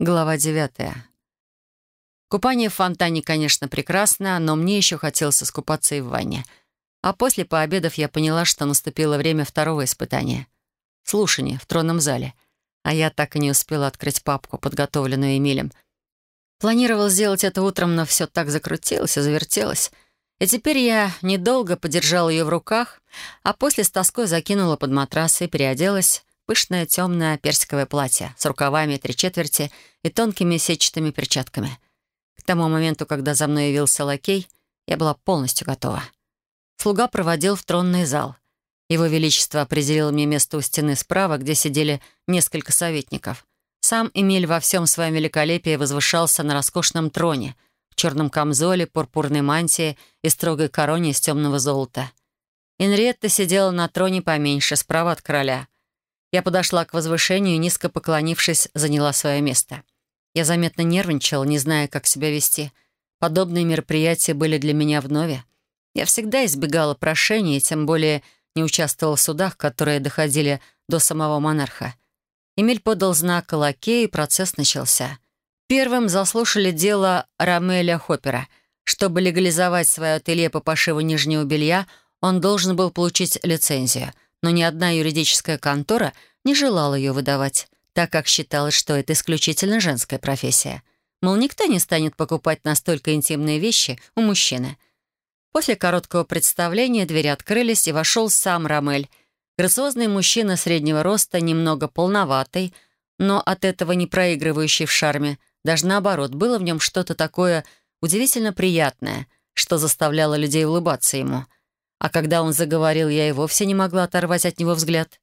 Глава девятая. Купание в фонтане, конечно, прекрасно, но мне еще хотелось искупаться и в ванне. А после пообедов я поняла, что наступило время второго испытания. Слушание в тронном зале. А я так и не успела открыть папку, подготовленную Эмилем. Планировал сделать это утром, но все так закрутилось и завертелось. И теперь я недолго подержала ее в руках, а после с тоской закинула под матрас и переоделась пышное темное персиковое платье с рукавами три четверти и тонкими сетчатыми перчатками. К тому моменту, когда за мной явился лакей, я была полностью готова. Слуга проводил в тронный зал. Его Величество определил мне место у стены справа, где сидели несколько советников. Сам Эмиль во всем своем великолепии возвышался на роскошном троне, в черном камзоле, пурпурной мантии и строгой короне из темного золота. Инриетта сидела на троне поменьше, справа от короля — я подошла к возвышению и, низко поклонившись, заняла свое место. Я заметно нервничала, не зная, как себя вести. Подобные мероприятия были для меня вновь. Я всегда избегала прошений, тем более не участвовала в судах, которые доходили до самого монарха. Эмиль подал знак лакея, и процесс начался. Первым заслушали дело Рамеля Хоппера. Чтобы легализовать свое ателье по пошиву нижнего белья, он должен был получить лицензию — но ни одна юридическая контора не желала ее выдавать, так как считалось, что это исключительно женская профессия. Мол, никто не станет покупать настолько интимные вещи у мужчины. После короткого представления двери открылись, и вошел сам Рамель. Грациозный мужчина среднего роста, немного полноватый, но от этого не проигрывающий в шарме. Даже наоборот, было в нем что-то такое удивительно приятное, что заставляло людей улыбаться ему — а когда он заговорил, я и вовсе не могла оторвать от него взгляд.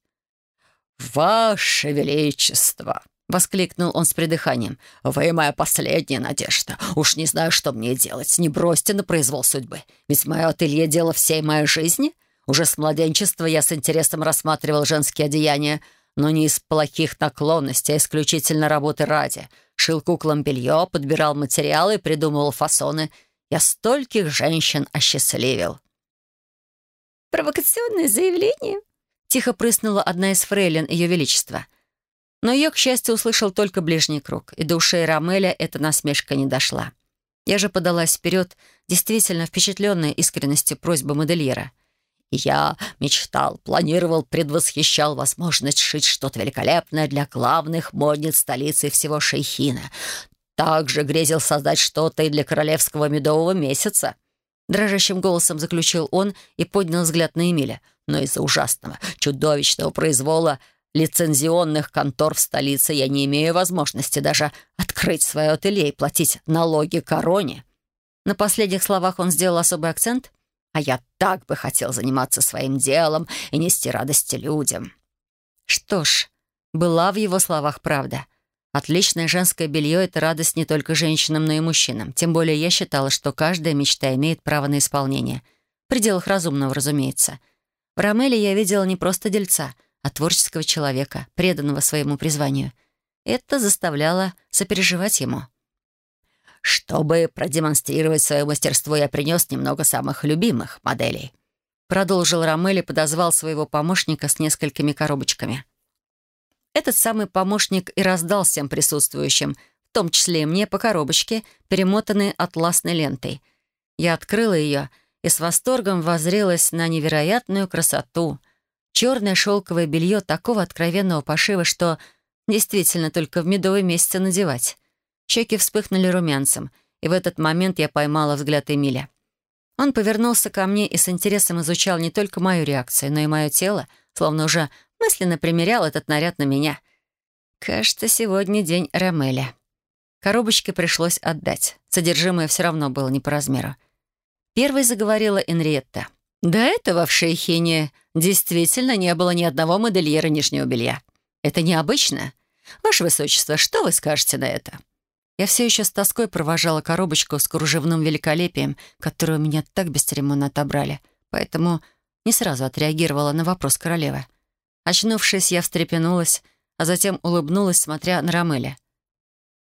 «Ваше Величество!» — воскликнул он с придыханием. «Вы моя последняя надежда. Уж не знаю, что мне делать. Не бросьте на произвол судьбы. Ведь мое ателье — дело всей моей жизни. Уже с младенчества я с интересом рассматривал женские одеяния, но не из плохих наклонностей, а исключительно работы ради. Шил куклам белье, подбирал материалы, придумывал фасоны. Я стольких женщин осчастливил». «Провокационное заявление?» Тихо прыснула одна из фрейлин Ее Величества. Но ее, к счастью, услышал только ближний круг, и до ушей Рамеля эта насмешка не дошла. Я же подалась вперед, действительно впечатленная искренностью просьбы модельера. «Я мечтал, планировал, предвосхищал возможность шить что-то великолепное для главных модниц столицы всего Шейхина. Также грезил создать что-то и для королевского медового месяца». Дрожащим голосом заключил он и поднял взгляд на Эмиля. «Но из-за ужасного, чудовищного произвола лицензионных контор в столице я не имею возможности даже открыть свое ателье и платить налоги короне». На последних словах он сделал особый акцент. «А я так бы хотел заниматься своим делом и нести радости людям». Что ж, была в его словах правда — Отличное женское белье — это радость не только женщинам, но и мужчинам. Тем более я считала, что каждая мечта имеет право на исполнение. В пределах разумного, разумеется. В Ромеле я видела не просто дельца, а творческого человека, преданного своему призванию. Это заставляло сопереживать ему. «Чтобы продемонстрировать свое мастерство, я принес немного самых любимых моделей», продолжил Ромель и подозвал своего помощника с несколькими коробочками. Этот самый помощник и раздал всем присутствующим, в том числе и мне, по коробочке, перемотанной атласной лентой. Я открыла ее и с восторгом воззрелась на невероятную красоту. Черное шелковое белье такого откровенного пошива, что действительно только в медовый месяц надевать. Щеки вспыхнули румянцем, и в этот момент я поймала взгляд Эмиля. Он повернулся ко мне и с интересом изучал не только мою реакцию, но и мое тело, словно уже мысленно примерял этот наряд на меня. Кажется, сегодня день Ромеля. Коробочки пришлось отдать. Содержимое все равно было не по размеру. Первой заговорила Энриетта. До этого в Шейхине действительно не было ни одного модельера нижнего белья. Это необычно. Ваше Высочество, что вы скажете на это? Я все еще с тоской провожала коробочку с кружевным великолепием, которую меня так бесцеремонно отобрали, поэтому не сразу отреагировала на вопрос королевы. Очнувшись, я встрепенулась, а затем улыбнулась, смотря на Рамеля.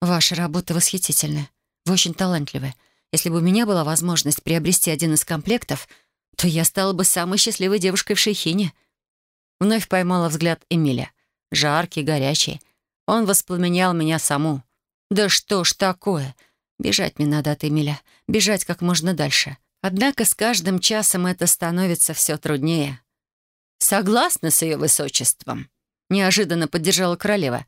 «Ваша работа восхитительная. Вы очень талантливы. Если бы у меня была возможность приобрести один из комплектов, то я стала бы самой счастливой девушкой в Шейхине». Вновь поймала взгляд Эмиля. Жаркий, горячий. Он воспламенял меня саму. Да что ж такое? Бежать мне надо от Эмиля. Бежать как можно дальше. Однако с каждым часом это становится все труднее. Согласна с ее высочеством. Неожиданно поддержала королева.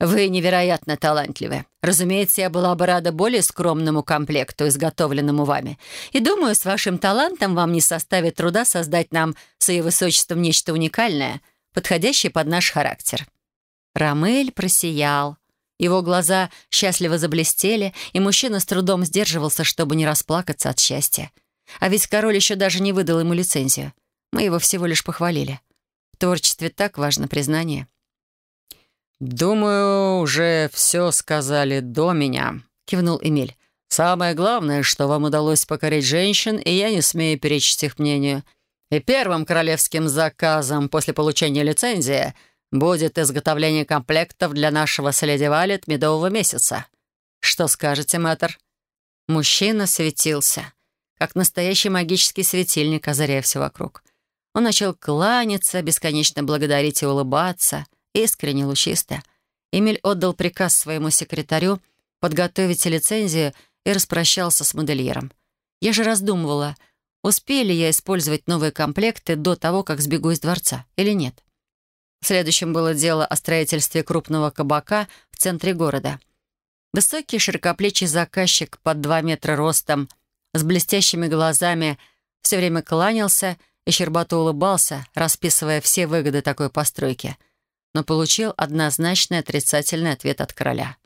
«Вы невероятно талантливы. Разумеется, я была бы рада более скромному комплекту, изготовленному вами. И думаю, с вашим талантом вам не составит труда создать нам с ее высочеством нечто уникальное, подходящее под наш характер». Рамель просиял. Его глаза счастливо заблестели, и мужчина с трудом сдерживался, чтобы не расплакаться от счастья. А ведь король еще даже не выдал ему лицензию. Мы его всего лишь похвалили. В творчестве так важно признание. «Думаю, уже все сказали до меня», — кивнул Эмиль. «Самое главное, что вам удалось покорить женщин, и я не смею перечить их мнению. И первым королевским заказом после получения лицензии будет изготовление комплектов для нашего с Валет медового месяца. Что скажете, мэтр?» Мужчина светился, как настоящий магический светильник, озаряя все вокруг. Он начал кланяться, бесконечно благодарить и улыбаться, искренне лучисто. Эмиль отдал приказ своему секретарю подготовить лицензию и распрощался с модельером. Я же раздумывала, успею ли я использовать новые комплекты до того, как сбегу из дворца, или нет. Следующим было дело о строительстве крупного кабака в центре города. Высокий широкоплечий заказчик под два метра ростом, с блестящими глазами, все время кланялся и щербато улыбался, расписывая все выгоды такой постройки, но получил однозначный отрицательный ответ от короля.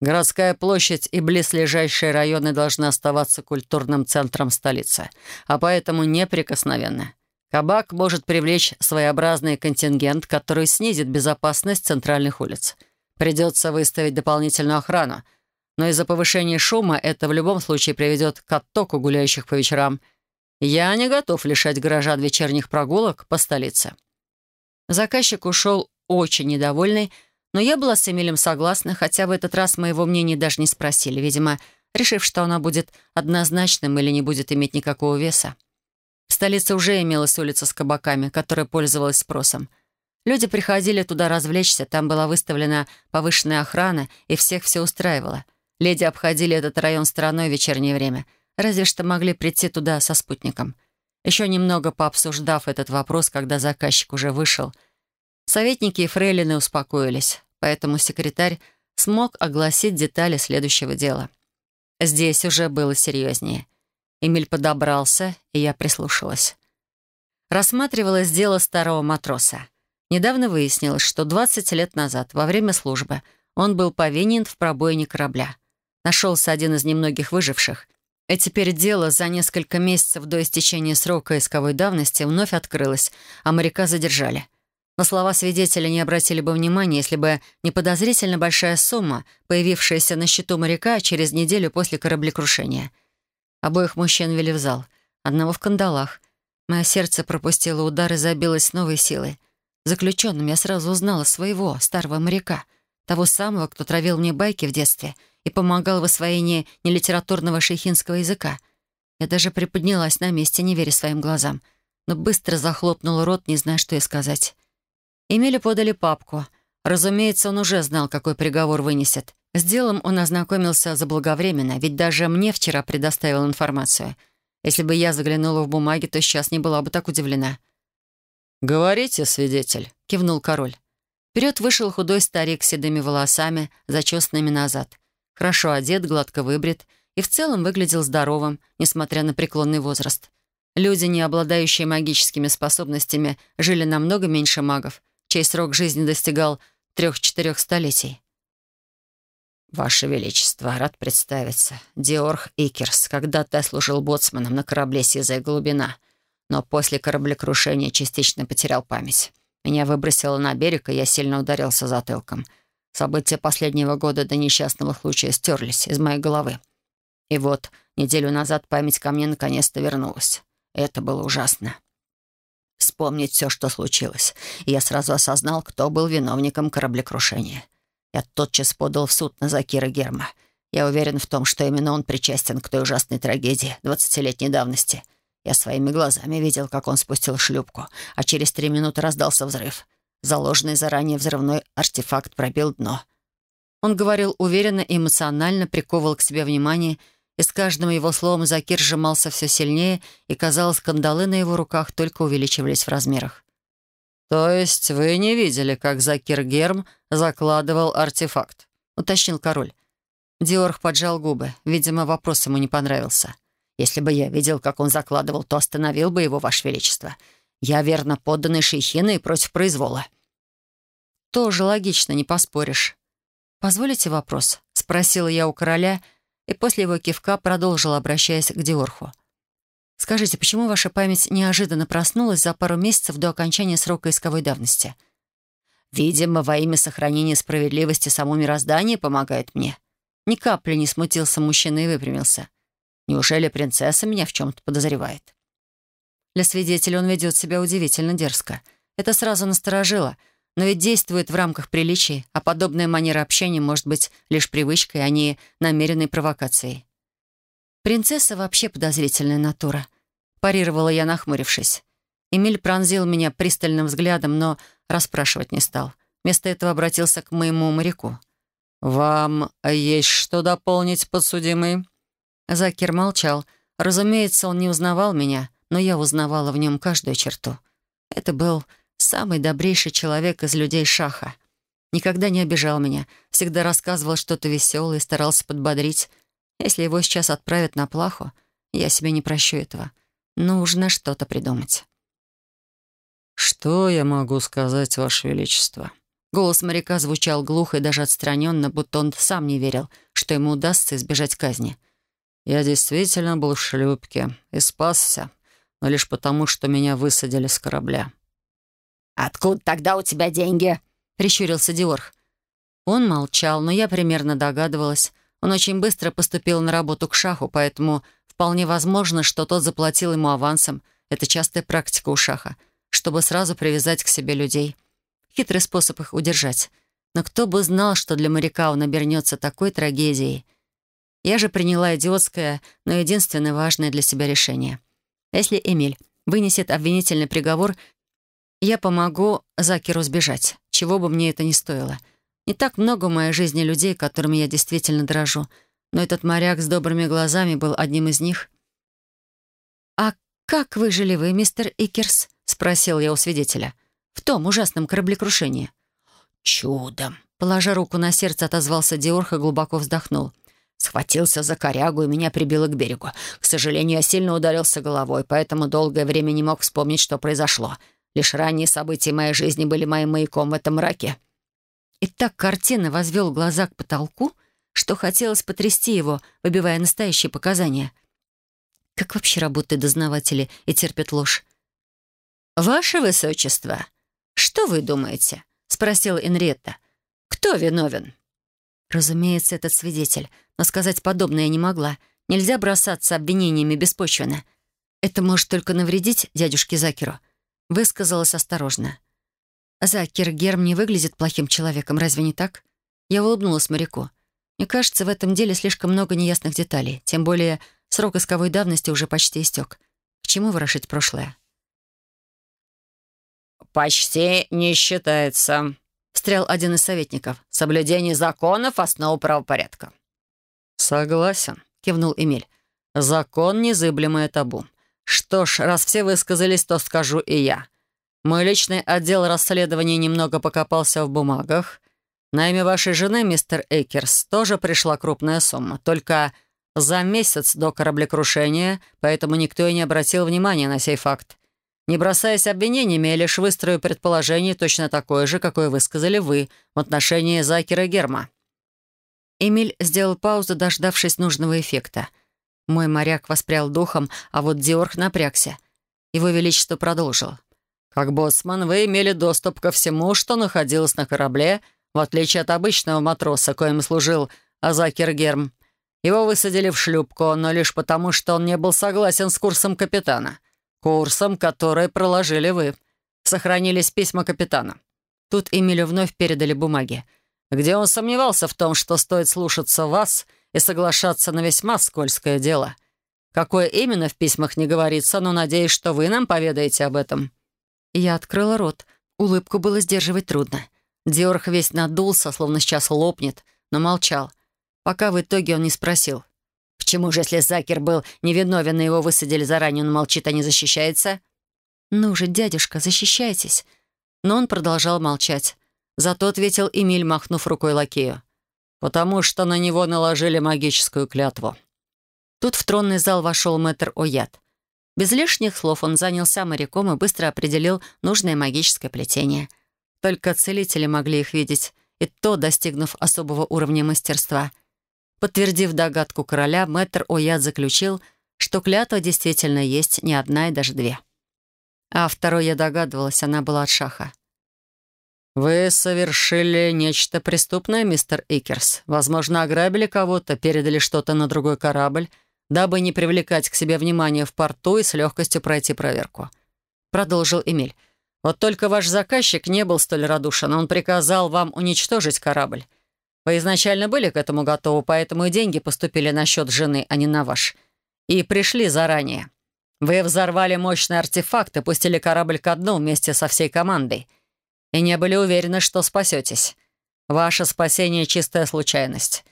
«Городская площадь и близлежащие районы должны оставаться культурным центром столицы, а поэтому неприкосновенны. Кабак может привлечь своеобразный контингент, который снизит безопасность центральных улиц. Придется выставить дополнительную охрану, но из-за повышения шума это в любом случае приведет к оттоку гуляющих по вечерам – я не готов лишать горожан вечерних прогулок по столице». Заказчик ушел очень недовольный, но я была с Эмилем согласна, хотя в этот раз моего мнения даже не спросили, видимо, решив, что она будет однозначным или не будет иметь никакого веса. В столице уже имелась улица с кабаками, которая пользовалась спросом. Люди приходили туда развлечься, там была выставлена повышенная охрана, и всех все устраивало. Леди обходили этот район стороной в вечернее время — Разве что могли прийти туда со спутником. Еще немного пообсуждав этот вопрос, когда заказчик уже вышел, советники и фрейлины успокоились, поэтому секретарь смог огласить детали следующего дела. Здесь уже было серьезнее. Эмиль подобрался, и я прислушалась. Рассматривалось дело старого матроса. Недавно выяснилось, что 20 лет назад, во время службы, он был повинен в пробоине корабля. Нашелся один из немногих выживших, и теперь дело за несколько месяцев до истечения срока исковой давности вновь открылось, а моряка задержали. На слова свидетеля не обратили бы внимания, если бы не подозрительно большая сумма, появившаяся на счету моряка через неделю после кораблекрушения. Обоих мужчин вели в зал, одного в кандалах. Мое сердце пропустило удар и забилось с новой силой. Заключенным я сразу узнала своего, старого моряка, того самого, кто травил мне байки в детстве — и помогал в освоении нелитературного шейхинского языка. Я даже приподнялась на месте, не веря своим глазам, но быстро захлопнула рот, не зная, что и сказать. Эмилю подали папку. Разумеется, он уже знал, какой приговор вынесет. С делом он ознакомился заблаговременно, ведь даже мне вчера предоставил информацию. Если бы я заглянула в бумаги, то сейчас не была бы так удивлена. «Говорите, свидетель», — кивнул король. Вперед вышел худой старик с седыми волосами, зачесанными назад хорошо одет, гладко выбрит и в целом выглядел здоровым, несмотря на преклонный возраст. Люди, не обладающие магическими способностями, жили намного меньше магов, чей срок жизни достигал трех-четырех столетий. «Ваше Величество, рад представиться. Диорх Икерс. Когда-то служил боцманом на корабле «Сизая глубина», но после кораблекрушения частично потерял память. Меня выбросило на берег, и я сильно ударился затылком — События последнего года до несчастного случая стерлись из моей головы. И вот неделю назад память ко мне наконец-то вернулась. Это было ужасно. Вспомнить все, что случилось. Я сразу осознал, кто был виновником кораблекрушения. Я тотчас подал в суд на Закира Герма. Я уверен в том, что именно он причастен к той ужасной трагедии двадцатилетней давности. Я своими глазами видел, как он спустил шлюпку, а через три минуты раздался взрыв — Заложенный заранее взрывной артефакт пробил дно. Он говорил уверенно и эмоционально, приковывал к себе внимание, и с каждым его словом Закир сжимался все сильнее, и, казалось, кандалы на его руках только увеличивались в размерах. «То есть вы не видели, как Закир Герм закладывал артефакт?» — уточнил король. Диорх поджал губы. Видимо, вопрос ему не понравился. «Если бы я видел, как он закладывал, то остановил бы его, Ваше Величество. Я верно подданный шейхина и против произвола». «Тоже логично, не поспоришь». «Позволите вопрос?» — спросила я у короля, и после его кивка продолжила, обращаясь к Диорху. «Скажите, почему ваша память неожиданно проснулась за пару месяцев до окончания срока исковой давности?» Видимо, во имя сохранения справедливости само мироздание помогает мне. Ни капли не смутился мужчина и выпрямился. Неужели принцесса меня в чем-то подозревает? Для свидетеля он ведет себя удивительно дерзко. Это сразу насторожило, но ведь действует в рамках приличий, а подобная манера общения может быть лишь привычкой, а не намеренной провокацией. «Принцесса вообще подозрительная натура», — парировала я, нахмурившись. Эмиль пронзил меня пристальным взглядом, но расспрашивать не стал. Вместо этого обратился к моему моряку. «Вам есть что дополнить, подсудимый?» Закир молчал. Разумеется, он не узнавал меня, но я узнавала в нем каждую черту. Это был самый добрейший человек из людей Шаха. Никогда не обижал меня, всегда рассказывал что-то веселое и старался подбодрить. Если его сейчас отправят на плаху, я себе не прощу этого. Нужно что-то придумать. «Что я могу сказать, Ваше Величество?» Голос моряка звучал глухо и даже отстраненно, будто он сам не верил, что ему удастся избежать казни. «Я действительно был в шлюпке и спасся, но лишь потому, что меня высадили с корабля». «Откуда тогда у тебя деньги?» — прищурился Диорх. Он молчал, но я примерно догадывалась. Он очень быстро поступил на работу к шаху, поэтому вполне возможно, что тот заплатил ему авансом. Это частая практика у шаха — чтобы сразу привязать к себе людей. Хитрый способ их удержать. Но кто бы знал, что для моряка он обернется такой трагедией. Я же приняла идиотское, но единственное важное для себя решение. Если Эмиль вынесет обвинительный приговор, я помогу Закеру сбежать, чего бы мне это ни стоило. Не так много в моей жизни людей, которыми я действительно дрожу, но этот моряк с добрыми глазами был одним из них. «А как выжили вы, мистер Икерс?» — спросил я у свидетеля. «В том ужасном кораблекрушении». «Чудом!» — положа руку на сердце, отозвался Диорх и глубоко вздохнул. Схватился за корягу и меня прибило к берегу. К сожалению, я сильно ударился головой, поэтому долгое время не мог вспомнить, что произошло. Лишь ранние события моей жизни были моим маяком в этом мраке. И так картина возвел глаза к потолку, что хотелось потрясти его, выбивая настоящие показания. Как вообще работают дознаватели и терпят ложь? «Ваше Высочество, что вы думаете?» — спросила Энриетта. «Кто виновен?» Разумеется, этот свидетель. Но сказать подобное не могла. Нельзя бросаться обвинениями беспочвенно. Это может только навредить дядюшке Закеру. Высказалась осторожно. Закер Герм не выглядит плохим человеком, разве не так? Я улыбнулась моряку. Мне кажется, в этом деле слишком много неясных деталей. Тем более срок исковой давности уже почти истек. К чему ворошить прошлое? «Почти не считается», — встрял один из советников. «Соблюдение законов — основа правопорядка». «Согласен», — кивнул Эмиль. «Закон — незыблемое табу. Что ж, раз все высказались, то скажу и я. Мой личный отдел расследования немного покопался в бумагах. На имя вашей жены, мистер Экерс, тоже пришла крупная сумма. Только за месяц до кораблекрушения, поэтому никто и не обратил внимания на сей факт. Не бросаясь обвинениями, я лишь выстрою предположение точно такое же, какое высказали вы в отношении Закера Герма». Эмиль сделал паузу, дождавшись нужного эффекта. Мой моряк воспрял духом, а вот Диорх напрягся. Его Величество продолжил. «Как боссман, вы имели доступ ко всему, что находилось на корабле, в отличие от обычного матроса, коим служил Азакер Герм. Его высадили в шлюпку, но лишь потому, что он не был согласен с курсом капитана. Курсом, который проложили вы. Сохранились письма капитана. Тут Эмилю вновь передали бумаги, где он сомневался в том, что стоит слушаться вас и соглашаться на весьма скользкое дело. Какое именно в письмах не говорится, но надеюсь, что вы нам поведаете об этом». Я открыла рот. Улыбку было сдерживать трудно. Диорх весь надулся, словно сейчас лопнет. но молчал, пока в итоге он не спросил. «Почему же, если Закер был невиновен и его высадили заранее, он молчит, а не защищается?» «Ну же, дядюшка, защищайтесь!» Но он продолжал молчать. Зато ответил Эмиль, махнув рукой лакею. «Потому что на него наложили магическую клятву». Тут в тронный зал вошел мэтр Оят. Без лишних слов он занялся моряком и быстро определил нужное магическое плетение. Только целители могли их видеть, и то достигнув особого уровня мастерства. Подтвердив догадку короля, мэтр Оят заключил, что клятва действительно есть не одна и даже две. А второй я догадывалась, она была от шаха. «Вы совершили нечто преступное, мистер Икерс. Возможно, ограбили кого-то, передали что-то на другой корабль, дабы не привлекать к себе внимание в порту и с легкостью пройти проверку». Продолжил Эмиль. «Вот только ваш заказчик не был столь радушен. Он приказал вам уничтожить корабль. Вы изначально были к этому готовы, поэтому и деньги поступили на счет жены, а не на ваш. И пришли заранее. Вы взорвали мощный артефакт и пустили корабль ко дну вместе со всей командой» и не были уверены, что спасетесь. Ваше спасение — чистая случайность.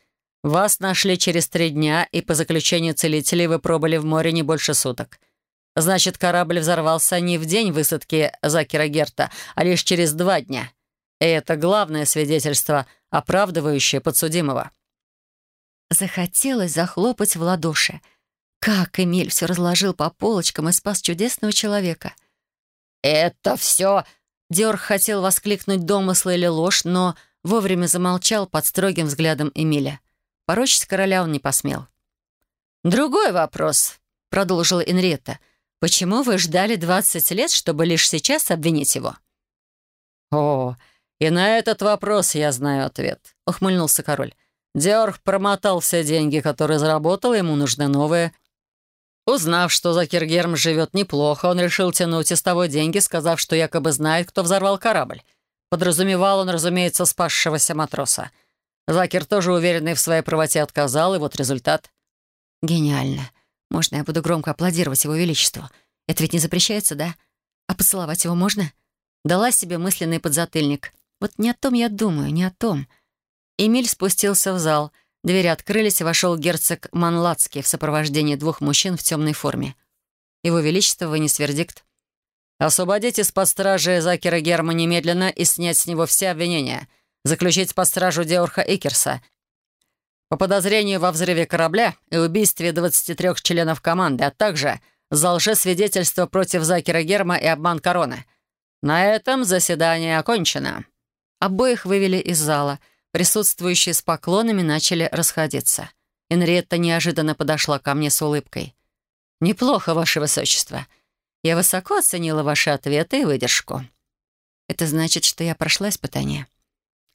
Вас нашли через три дня, и по заключению целителей вы пробыли в море не больше суток. Значит, корабль взорвался не в день высадки Закера Герта, а лишь через два дня. И это главное свидетельство, оправдывающее подсудимого. Захотелось захлопать в ладоши. Как Эмиль все разложил по полочкам и спас чудесного человека. «Это все Диор хотел воскликнуть домыслы или ложь, но вовремя замолчал под строгим взглядом Эмиля. Порочить короля он не посмел. «Другой вопрос», — продолжила Энриетта. «Почему вы ждали 20 лет, чтобы лишь сейчас обвинить его?» «О, и на этот вопрос я знаю ответ», — ухмыльнулся король. Диорх промотал все деньги, которые заработал, ему нужны новые. Узнав, что Закиргерм живет неплохо, он решил тянуть из того деньги, сказав, что якобы знает, кто взорвал корабль. Подразумевал он, разумеется, спасшегося матроса. Закер тоже уверенный в своей правоте отказал, и вот результат. «Гениально. Можно я буду громко аплодировать его величеству? Это ведь не запрещается, да? А поцеловать его можно?» Дала себе мысленный подзатыльник. «Вот не о том я думаю, не о том». Эмиль спустился в зал — Двери открылись, и вошел герцог Манлацкий в сопровождении двух мужчин в темной форме. Его Величество вынес вердикт. «Освободить из-под стражи Закера Герма немедленно и снять с него все обвинения. Заключить под стражу Деорха Икерса. По подозрению во взрыве корабля и убийстве 23 членов команды, а также за лжесвидетельство против Закера Герма и обман короны. На этом заседание окончено». Обоих вывели из зала — Присутствующие с поклонами начали расходиться. Энриетта неожиданно подошла ко мне с улыбкой. «Неплохо, Ваше Высочество. Я высоко оценила ваши ответы и выдержку». «Это значит, что я прошла испытание?»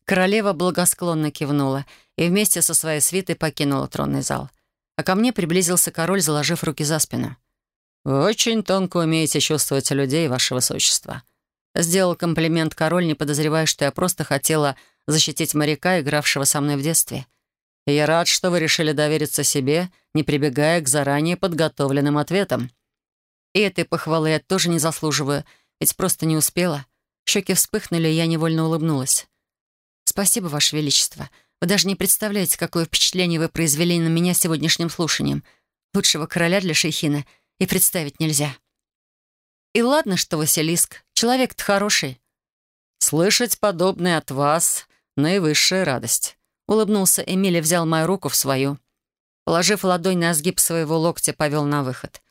Королева благосклонно кивнула и вместе со своей свитой покинула тронный зал. А ко мне приблизился король, заложив руки за спину. «Вы очень тонко умеете чувствовать людей, Ваше Высочество». Сделал комплимент король, не подозревая, что я просто хотела защитить моряка, игравшего со мной в детстве. И я рад, что вы решили довериться себе, не прибегая к заранее подготовленным ответам. И этой похвалы я тоже не заслуживаю, ведь просто не успела. Щеки вспыхнули, и я невольно улыбнулась. «Спасибо, Ваше Величество. Вы даже не представляете, какое впечатление вы произвели на меня сегодняшним слушанием. Лучшего короля для шейхина и представить нельзя». «И ладно, что Василиск. Человек-то хороший». «Слышать подобное от вас наивысшая радость. Улыбнулся Эмиль и взял мою руку в свою. Положив ладонь на сгиб своего локтя, повел на выход.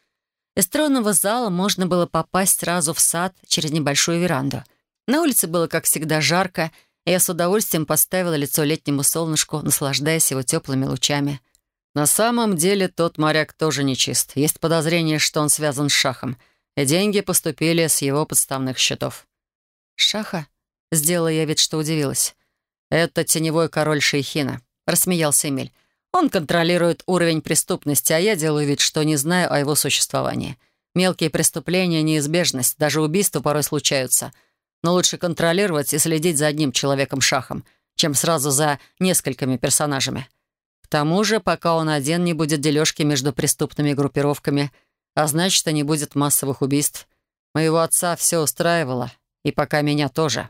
Из тронного зала можно было попасть сразу в сад через небольшую веранду. На улице было, как всегда, жарко, и я с удовольствием поставила лицо летнему солнышку, наслаждаясь его теплыми лучами. На самом деле тот моряк тоже нечист. Есть подозрение, что он связан с Шахом, и деньги поступили с его подставных счетов. «Шаха?» — сделала я вид, что удивилась. «Это теневой король Шейхина», — рассмеялся Эмиль. «Он контролирует уровень преступности, а я делаю вид, что не знаю о его существовании. Мелкие преступления — неизбежность, даже убийства порой случаются. Но лучше контролировать и следить за одним человеком-шахом, чем сразу за несколькими персонажами. К тому же, пока он один, не будет дележки между преступными группировками, а значит, и не будет массовых убийств. Моего отца все устраивало, и пока меня тоже».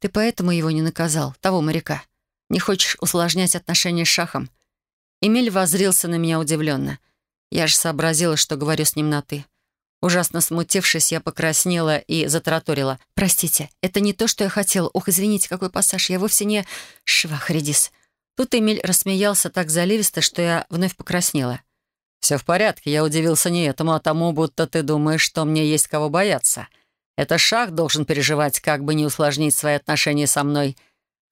Ты поэтому его не наказал, того моряка?» Не хочешь усложнять отношения с Шахом?» Эмиль возрился на меня удивленно. Я же сообразила, что говорю с ним на «ты». Ужасно смутившись, я покраснела и затраторила. «Простите, это не то, что я хотела. Ох, извините, какой пассаж. Я вовсе не швахредис». Тут Эмиль рассмеялся так заливисто, что я вновь покраснела. «Все в порядке. Я удивился не этому, а тому, будто ты думаешь, что мне есть кого бояться. Это Шах должен переживать, как бы не усложнить свои отношения со мной.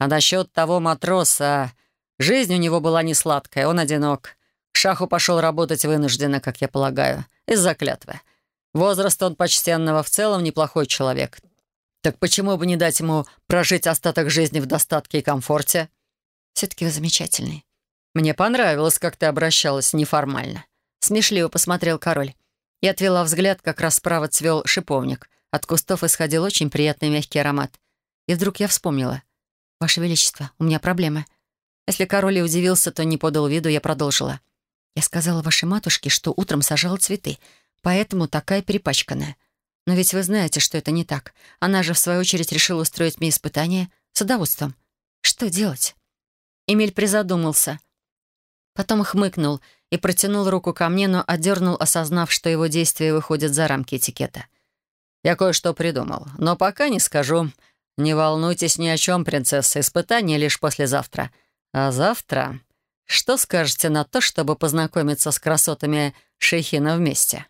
А насчет того матроса... Жизнь у него была не сладкая, он одинок. К Шаху пошел работать вынужденно, как я полагаю, из-за клятвы. Возраст он почтенного, в целом неплохой человек. Так почему бы не дать ему прожить остаток жизни в достатке и комфорте? Все-таки вы замечательный. Мне понравилось, как ты обращалась неформально. Смешливо посмотрел король. Я отвела взгляд, как раз справа цвел шиповник. От кустов исходил очень приятный мягкий аромат. И вдруг я вспомнила. «Ваше Величество, у меня проблемы». Если король и удивился, то не подал виду, я продолжила. «Я сказала вашей матушке, что утром сажала цветы, поэтому такая перепачканная. Но ведь вы знаете, что это не так. Она же, в свою очередь, решила устроить мне испытание садоводством. Что делать?» Эмиль призадумался. Потом хмыкнул и протянул руку ко мне, но отдернул, осознав, что его действия выходят за рамки этикета. Я кое-что придумал, но пока не скажу. Не волнуйтесь ни о чем, принцесса. Испытание лишь послезавтра. А завтра... Что скажете на то, чтобы познакомиться с красотами Шейхина вместе?»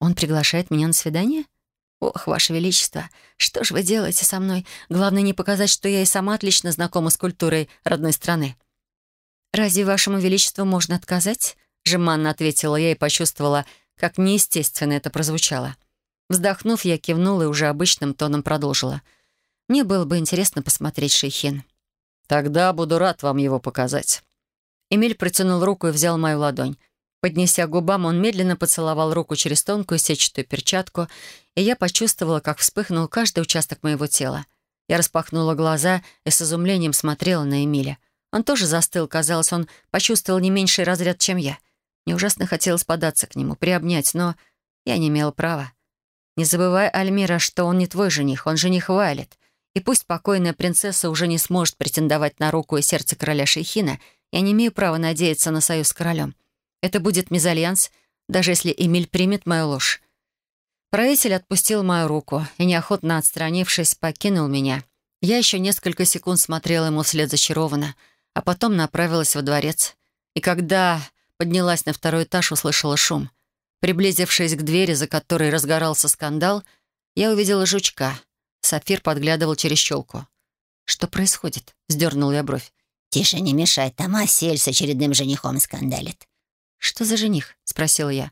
«Он приглашает меня на свидание?» «Ох, Ваше Величество, что ж вы делаете со мной? Главное не показать, что я и сама отлично знакома с культурой родной страны». «Разве Вашему Величеству можно отказать?» Жеманно ответила я и почувствовала, как неестественно это прозвучало. Вздохнув, я кивнула и уже обычным тоном продолжила. «Мне было бы интересно посмотреть Шейхин». «Тогда буду рад вам его показать». Эмиль протянул руку и взял мою ладонь. Поднеся к губам, он медленно поцеловал руку через тонкую сетчатую перчатку, и я почувствовала, как вспыхнул каждый участок моего тела. Я распахнула глаза и с изумлением смотрела на Эмиля. Он тоже застыл, казалось, он почувствовал не меньший разряд, чем я. Мне ужасно хотелось податься к нему, приобнять, но я не имела права. Не забывай, Альмира, что он не твой жених, он жених Вайлет. И пусть покойная принцесса уже не сможет претендовать на руку и сердце короля Шейхина, я не имею права надеяться на союз с королем. Это будет мезальянс, даже если Эмиль примет мою ложь. Правитель отпустил мою руку и, неохотно отстранившись, покинул меня. Я еще несколько секунд смотрела ему вслед зачарованно, а потом направилась во дворец. И когда поднялась на второй этаж, услышала шум — Приблизившись к двери, за которой разгорался скандал, я увидела жучка. Сафир подглядывал через щелку. «Что происходит?» — сдернул я бровь. «Тише, не мешай, там Асель с очередным женихом скандалит». «Что за жених?» — спросила я.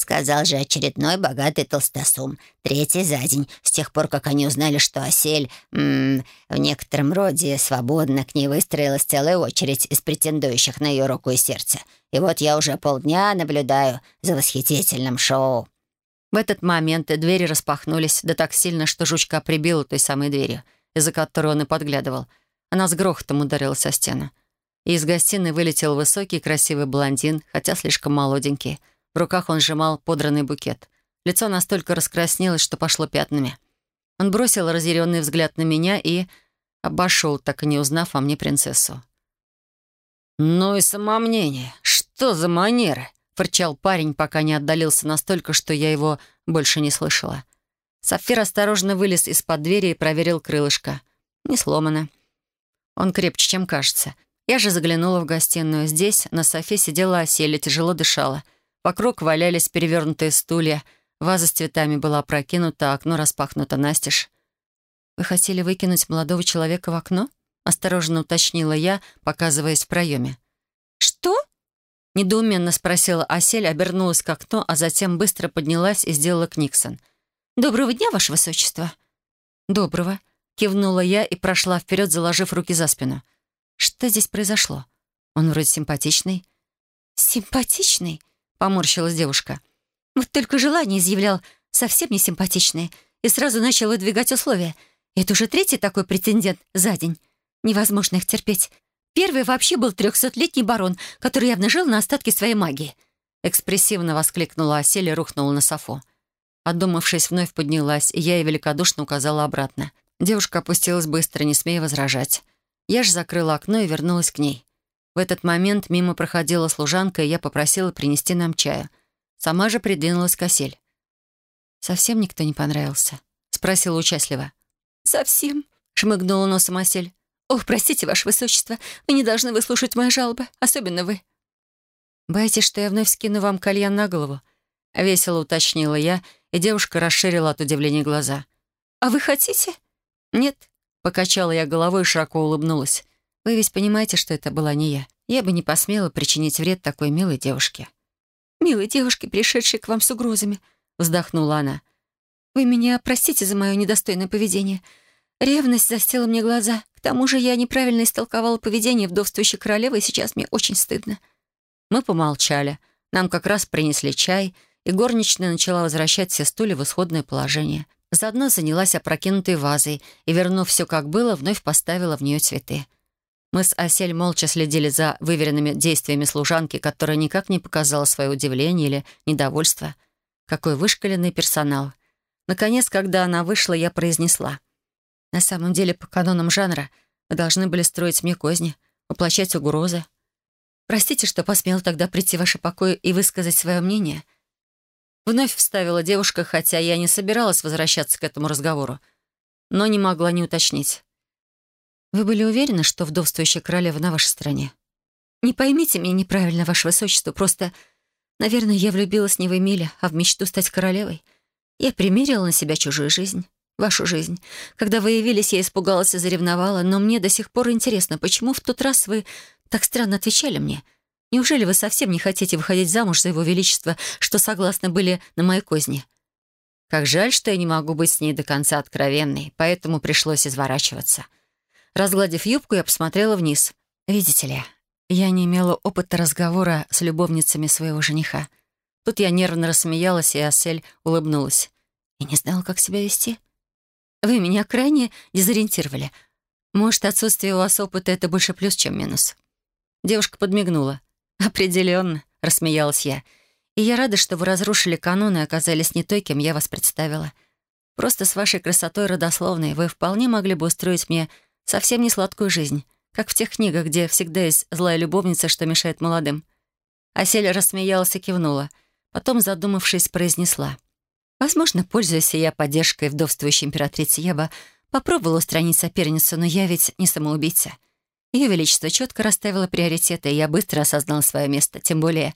Сказал же очередной богатый толстосум. Третий за день, с тех пор, как они узнали, что Осель м -м, в некотором роде свободно к ней выстроилась целая очередь из претендующих на ее руку и сердце. И вот я уже полдня наблюдаю за восхитительным шоу». В этот момент двери распахнулись, да так сильно, что жучка прибила той самой дверью, из-за которой он и подглядывал. Она с грохотом ударилась о стену. И из гостиной вылетел высокий красивый блондин, хотя слишком молоденький — в руках он сжимал подранный букет. Лицо настолько раскраснелось, что пошло пятнами. Он бросил разъяренный взгляд на меня и обошел, так и не узнав о мне принцессу. «Ну и самомнение! Что за манеры?» — фырчал парень, пока не отдалился настолько, что я его больше не слышала. Сафир осторожно вылез из-под двери и проверил крылышко. Не сломано. Он крепче, чем кажется. Я же заглянула в гостиную. Здесь на софе сидела Оселя, тяжело дышала — Вокруг валялись перевернутые стулья, ваза с цветами была опрокинута, а окно распахнуто настежь. «Вы хотели выкинуть молодого человека в окно?» — осторожно уточнила я, показываясь в проеме. «Что?» — недоуменно спросила Асель, обернулась к окну, а затем быстро поднялась и сделала книксон. «Доброго дня, Ваше Высочество!» «Доброго!» — кивнула я и прошла вперед, заложив руки за спину. «Что здесь произошло? Он вроде симпатичный». «Симпатичный?» Поморщилась девушка. «Вот только желание изъявлял совсем не симпатичные и сразу начал выдвигать условия. Это уже третий такой претендент за день. Невозможно их терпеть. Первый вообще был трехсотлетний барон, который явно жил на остатке своей магии». Экспрессивно воскликнула Асель и рухнула на софу. Отдумавшись, вновь поднялась, и я ей великодушно указала обратно. Девушка опустилась быстро, не смея возражать. Я же закрыла окно и вернулась к ней. В этот момент мимо проходила служанка, и я попросила принести нам чаю. Сама же придвинулась косель. «Совсем никто не понравился?» — спросила участливо. «Совсем», — шмыгнула носом осель. «Ох, простите, Ваше Высочество, вы не должны выслушать мои жалобы, особенно вы». «Боитесь, что я вновь скину вам кальян на голову?» — весело уточнила я, и девушка расширила от удивления глаза. «А вы хотите?» «Нет», — покачала я головой и широко улыбнулась. «Вы ведь понимаете, что это была не я. Я бы не посмела причинить вред такой милой девушке». «Милой девушке, пришедшей к вам с угрозами», — вздохнула она. «Вы меня простите за мое недостойное поведение. Ревность застила мне глаза. К тому же я неправильно истолковала поведение вдовствующей королевы, и сейчас мне очень стыдно». Мы помолчали. Нам как раз принесли чай, и горничная начала возвращать все стулья в исходное положение. Заодно занялась опрокинутой вазой и, вернув все как было, вновь поставила в нее цветы. Мы с Осель молча следили за выверенными действиями служанки, которая никак не показала свое удивление или недовольство. Какой вышкаленный персонал. Наконец, когда она вышла, я произнесла. «На самом деле, по канонам жанра, вы должны были строить мне козни, воплощать угрозы. Простите, что посмела тогда прийти в ваши покои и высказать свое мнение». Вновь вставила девушка, хотя я не собиралась возвращаться к этому разговору, но не могла не уточнить. Вы были уверены, что вдовствующая королева на вашей стороне? Не поймите меня неправильно, ваше высочество, просто, наверное, я влюбилась не в Эмиля, а в мечту стать королевой. Я примерила на себя чужую жизнь, вашу жизнь. Когда вы явились, я испугалась и заревновала, но мне до сих пор интересно, почему в тот раз вы так странно отвечали мне? Неужели вы совсем не хотите выходить замуж за его величество, что согласны были на мои козни? Как жаль, что я не могу быть с ней до конца откровенной, поэтому пришлось изворачиваться. Разгладив юбку, я посмотрела вниз. Видите ли, я не имела опыта разговора с любовницами своего жениха. Тут я нервно рассмеялась, и Асель улыбнулась. И не знала, как себя вести. Вы меня крайне дезориентировали. Может, отсутствие у вас опыта — это больше плюс, чем минус. Девушка подмигнула. «Определенно», — рассмеялась я. «И я рада, что вы разрушили каноны и оказались не той, кем я вас представила. Просто с вашей красотой родословной вы вполне могли бы устроить мне Совсем не сладкую жизнь, как в тех книгах, где всегда есть злая любовница, что мешает молодым. Асель рассмеялась и кивнула. Потом, задумавшись, произнесла. «Возможно, пользуясь я поддержкой вдовствующей императрицы, я бы попробовала устранить соперницу, но я ведь не самоубийца. Ее Величество четко расставило приоритеты, и я быстро осознала свое место. Тем более,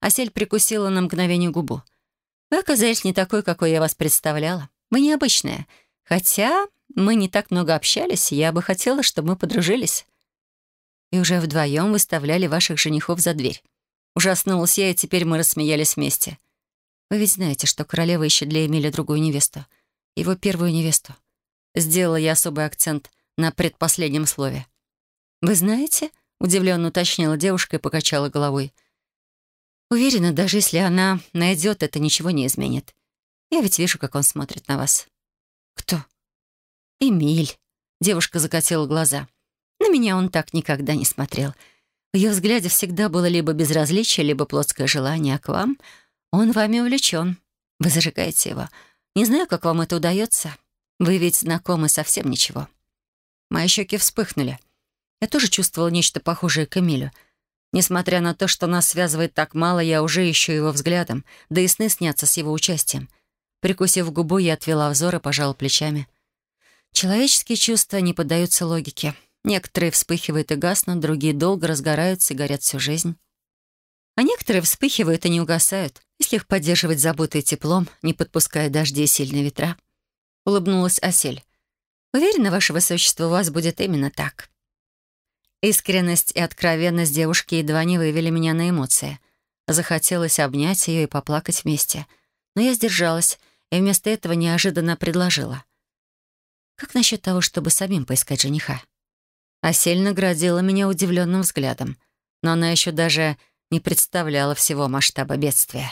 Асель прикусила на мгновение губу. Вы оказались не такой, какой я вас представляла. Вы необычная. Хотя мы не так много общались, я бы хотела, чтобы мы подружились. И уже вдвоем выставляли ваших женихов за дверь. Ужаснулась я, и теперь мы рассмеялись вместе. Вы ведь знаете, что королева ищет для Эмиля другую невесту. Его первую невесту. Сделала я особый акцент на предпоследнем слове. «Вы знаете?» — удивленно уточнила девушка и покачала головой. «Уверена, даже если она найдет, это ничего не изменит. Я ведь вижу, как он смотрит на вас». «Эмиль», — девушка закатила глаза. На меня он так никогда не смотрел. В ее взгляде всегда было либо безразличие, либо плотское желание, а к вам он вами увлечен. Вы зажигаете его. Не знаю, как вам это удается. Вы ведь знакомы совсем ничего. Мои щеки вспыхнули. Я тоже чувствовала нечто похожее к Эмилю. Несмотря на то, что нас связывает так мало, я уже ищу его взглядом, да и сны снятся с его участием. Прикусив губу, я отвела взор и пожала плечами. Человеческие чувства не поддаются логике. Некоторые вспыхивают и гаснут, другие долго разгораются и горят всю жизнь. А некоторые вспыхивают и не угасают, если их поддерживать заботой и теплом, не подпуская дожди и сильные ветра. Улыбнулась Осель. Уверена, ваше высочество, у вас будет именно так. Искренность и откровенность девушки едва не вывели меня на эмоции. Захотелось обнять ее и поплакать вместе. Но я сдержалась и вместо этого неожиданно предложила — как насчет того, чтобы самим поискать жениха? Асель наградила меня удивленным взглядом, но она еще даже не представляла всего масштаба бедствия.